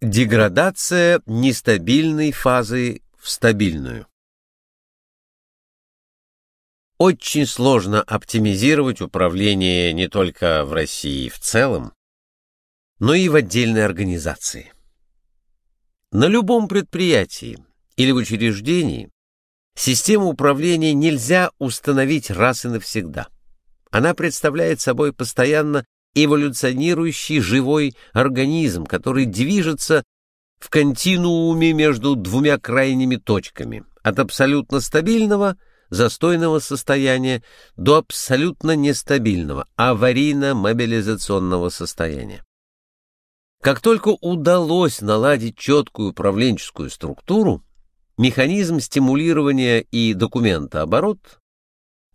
Деградация нестабильной фазы в стабильную. Очень сложно оптимизировать управление не только в России в целом, но и в отдельной организации. На любом предприятии или в учреждении систему управления нельзя установить раз и навсегда. Она представляет собой постоянно эволюционирующий живой организм, который движется в континууме между двумя крайними точками, от абсолютно стабильного, застойного состояния до абсолютно нестабильного, аварийно-мобилизационного состояния. Как только удалось наладить четкую управленческую структуру, механизм стимулирования и документооборот,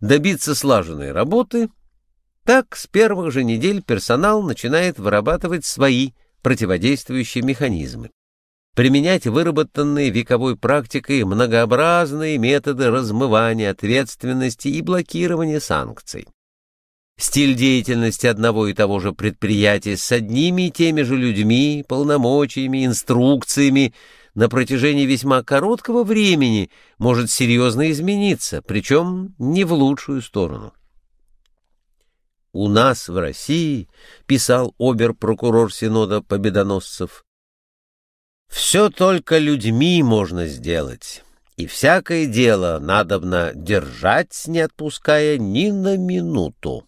добиться слаженной работы – так, с первых же недель персонал начинает вырабатывать свои противодействующие механизмы, применять выработанные вековой практикой многообразные методы размывания ответственности и блокирования санкций. Стиль деятельности одного и того же предприятия с одними и теми же людьми, полномочиями, инструкциями на протяжении весьма короткого времени может серьезно измениться, причем не в лучшую сторону. У нас в России, писал обер-прокурор Синода Победоносцев, все только людьми можно сделать, и всякое дело надобно держать, не отпуская ни на минуту.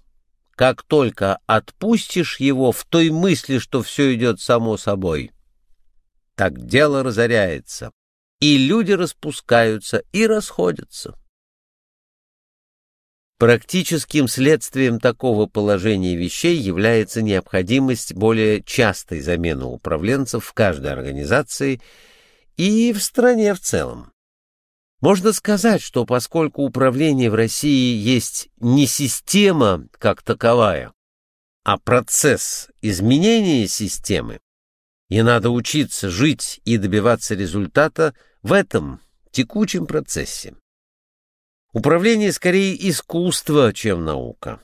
Как только отпустишь его в той мысли, что все идет само собой, так дело разоряется, и люди распускаются и расходятся. Практическим следствием такого положения вещей является необходимость более частой замены управленцев в каждой организации и в стране в целом. Можно сказать, что поскольку управление в России есть не система как таковая, а процесс изменения системы, и надо учиться жить и добиваться результата в этом текучем процессе. Управление скорее искусство, чем наука.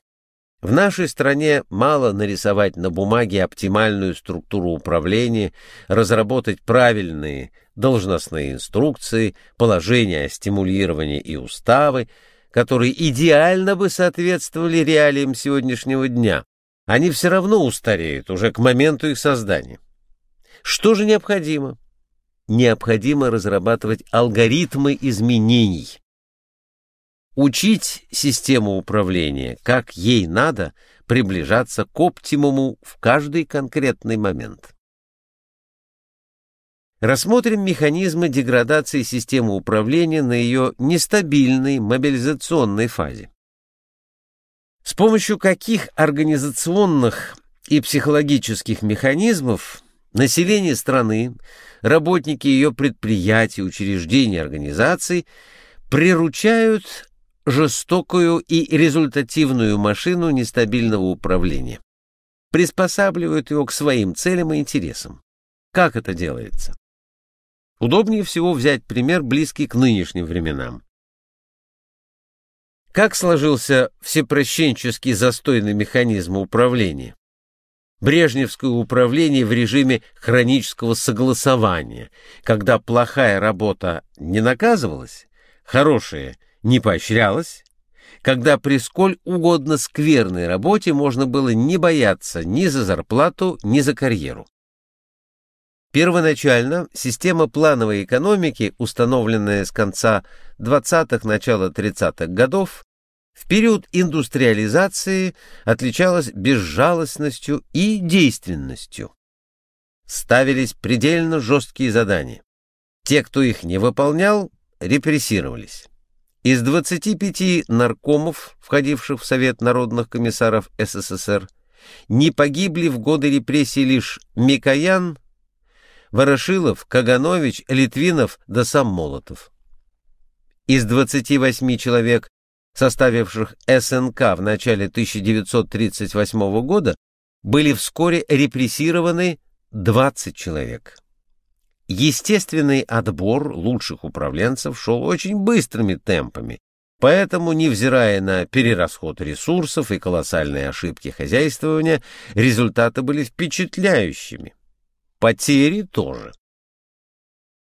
В нашей стране мало нарисовать на бумаге оптимальную структуру управления, разработать правильные должностные инструкции, положения о стимулировании и уставы, которые идеально бы соответствовали реалиям сегодняшнего дня. Они все равно устареют уже к моменту их создания. Что же необходимо? Необходимо разрабатывать алгоритмы изменений Учить систему управления, как ей надо приближаться к оптимуму в каждый конкретный момент. Рассмотрим механизмы деградации системы управления на ее нестабильной мобилизационной фазе. С помощью каких организационных и психологических механизмов население страны, работники ее предприятий, учреждений, организаций приручают жестокую и результативную машину нестабильного управления. Приспосабливают его к своим целям и интересам. Как это делается? Удобнее всего взять пример, близкий к нынешним временам. Как сложился всепрощенческий застойный механизм управления? Брежневское управление в режиме хронического согласования, когда плохая работа не наказывалась, хорошая – не поощрялось, когда при сколь угодно скверной работе можно было не бояться ни за зарплату, ни за карьеру. Первоначально система плановой экономики, установленная с конца 20-х, начала 30-х годов, в период индустриализации отличалась безжалостностью и действенностью. Ставились предельно жесткие задания. Те, кто их не выполнял, репрессировались. Из 25 наркомов, входивших в Совет народных комиссаров СССР, не погибли в годы репрессий лишь Микоян, Ворошилов, Каганович, Литвинов да сам Молотов. Из 28 человек, составивших СНК в начале 1938 года, были вскоре репрессированы 20 человек. Естественный отбор лучших управленцев шел очень быстрыми темпами, поэтому, невзирая на перерасход ресурсов и колоссальные ошибки хозяйствования, результаты были впечатляющими. Потери тоже.